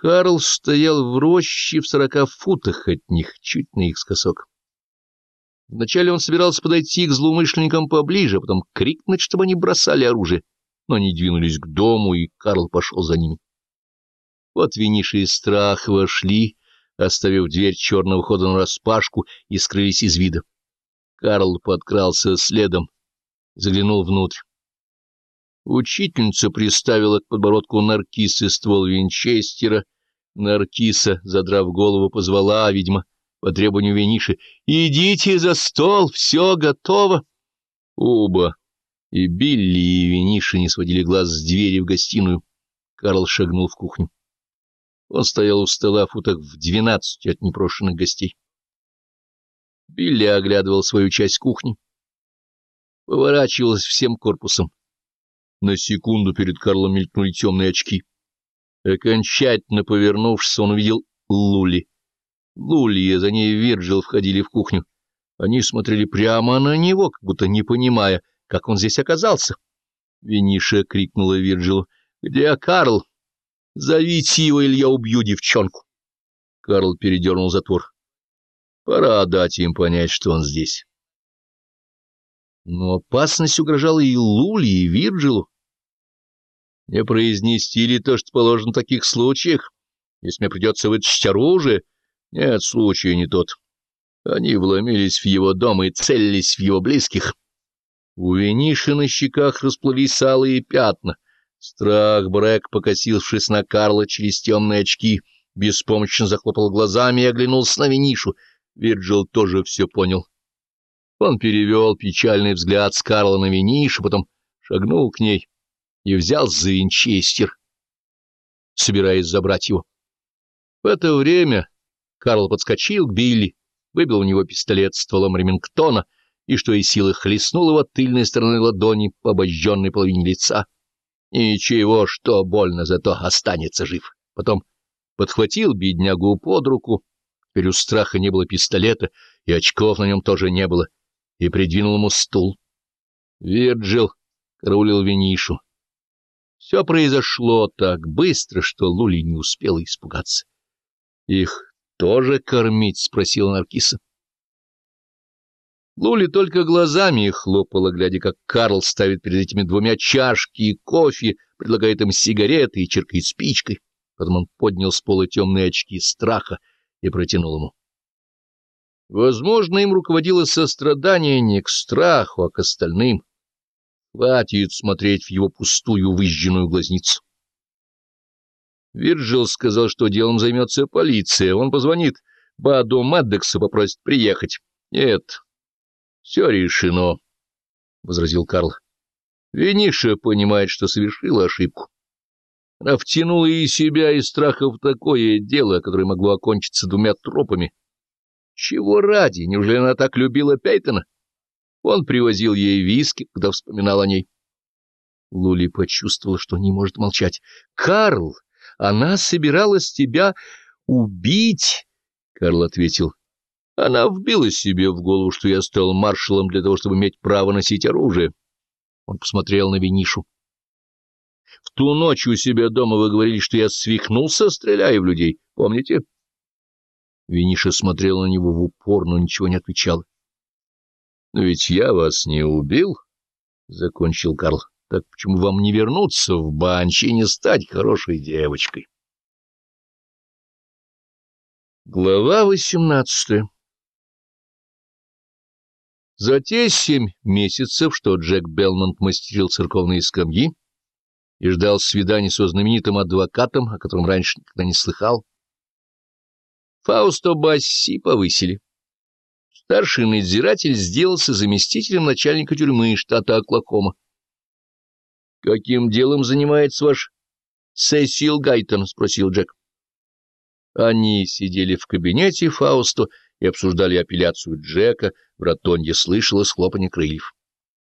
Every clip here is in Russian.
Карл стоял в роще в сорока футах от них, чуть на их скосок. Вначале он собирался подойти к злоумышленникам поближе, а потом крикнуть, чтобы они бросали оружие, но они двинулись к дому, и Карл пошел за ними. Вот Виниша и Страх вошли, оставив дверь черного хода нараспашку, и скрылись из вида. Карл подкрался следом, заглянул внутрь. Учительница приставила к подбородку Наркисы ствол винчестера. Наркиса, задрав голову, позвала, видимо, по требованию Виниши, «Идите за стол, все готово!» Оба, и Билли, и Виниша не сводили глаз с двери в гостиную. Карл шагнул в кухню. Он стоял у стола футах в двенадцати от непрошенных гостей. Билли оглядывал свою часть кухни. Поворачивалась всем корпусом. На секунду перед Карлом мелькнули темные очки. Окончательно повернувшись, он увидел Лули. Лули и за ней Вирджил входили в кухню. Они смотрели прямо на него, как будто не понимая, как он здесь оказался. Виниша крикнула Вирджилу. — Где Карл? Зовите его, или я убью девчонку. Карл передернул затвор. Пора дать им понять, что он здесь. Но опасность угрожала и Лули, и Вирджилу. Не произнести ли то, что положено в таких случаях, если мне придется вытащить оружие? Нет, случай не тот. Они вломились в его дом и целились в его близких. У Вениши на щеках расплылись алые пятна. Страх Брэк, покосившись на Карла через темные очки, беспомощно захлопал глазами и оглянулся на Венишу. Вирджил тоже все понял. Он перевел печальный взгляд с Карла на Венишу, потом шагнул к ней и взял за винчестер, собираясь забрать его. В это время Карл подскочил к Билли, выбил у него пистолет стволом Ремингтона и, что из силы, хлестнул его тыльной стороной ладони по обожженной половине лица. Ничего, что больно, зато останется жив. Потом подхватил беднягу под руку, теперь у страха не было пистолета, и очков на нем тоже не было, и придвинул ему стул. Вирджил караулил Винишу. Все произошло так быстро, что Лули не успела испугаться. — Их тоже кормить? — спросила Наркиса. Лули только глазами хлопала, глядя, как Карл ставит перед этими двумя чашки и кофе, предлагает им сигареты и черкает спичкой. Потом он поднял с пола темные очки страха и протянул ему. Возможно, им руководило сострадание не к страху, а к остальным. Хватит смотреть в его пустую выжженную глазницу. Вирджил сказал, что делом займется полиция. Он позвонит Баду Мэддексу, попросит приехать. Нет, все решено, — возразил Карл. Виниша понимает, что совершила ошибку. Она втянула и себя, и страха в такое дело, которое могло окончиться двумя тропами. Чего ради? Неужели она так любила Пейтона? Он привозил ей виски, когда вспоминал о ней. Лули почувствовала, что не может молчать. — Карл, она собиралась тебя убить, — Карл ответил. — Она вбила себе в голову, что я стал маршалом для того, чтобы иметь право носить оружие. Он посмотрел на Винишу. — В ту ночь у себя дома вы говорили, что я свихнулся, стреляя в людей. Помните? Виниша смотрела на него в упор, но ничего не отвечала. — Но ведь я вас не убил, — закончил Карл. — Так почему вам не вернуться в банчи и не стать хорошей девочкой? Глава восемнадцатая За те семь месяцев, что Джек Белмонт мастерил церковные скамьи и ждал свидания со знаменитым адвокатом, о котором раньше никогда не слыхал, Фаусто Басси повысили. Старший надзиратель сделался заместителем начальника тюрьмы штата Оклахома. — Каким делом занимается ваш Сесил Гайтон? — спросил Джек. Они сидели в кабинете Фаусто и обсуждали апелляцию Джека, в ротонде слышалось хлопанье крыльев.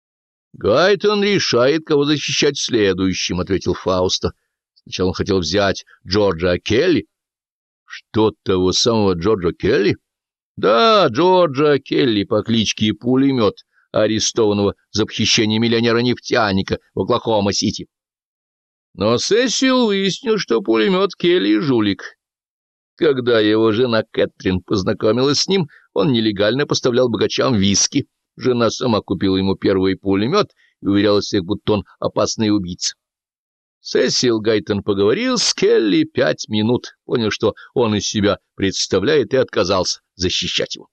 — Гайтон решает, кого защищать следующим, — ответил Фаусто. Сначала он хотел взять Джорджа Келли. — Что того самого Джорджа Келли? Да, Джорджа Келли по кличке Пулемет, арестованного за похищение миллионера-нефтяника в Оклахома-Сити. Но Сесил выяснил, что пулемет Келли — жулик. Когда его жена Кэтрин познакомилась с ним, он нелегально поставлял богачам виски. Жена сама купила ему первый пулемет и уверяла всех, будто он опасный убийца. Сесил Гайтон поговорил с Келли пять минут, понял, что он из себя представляет, и отказался защищать его.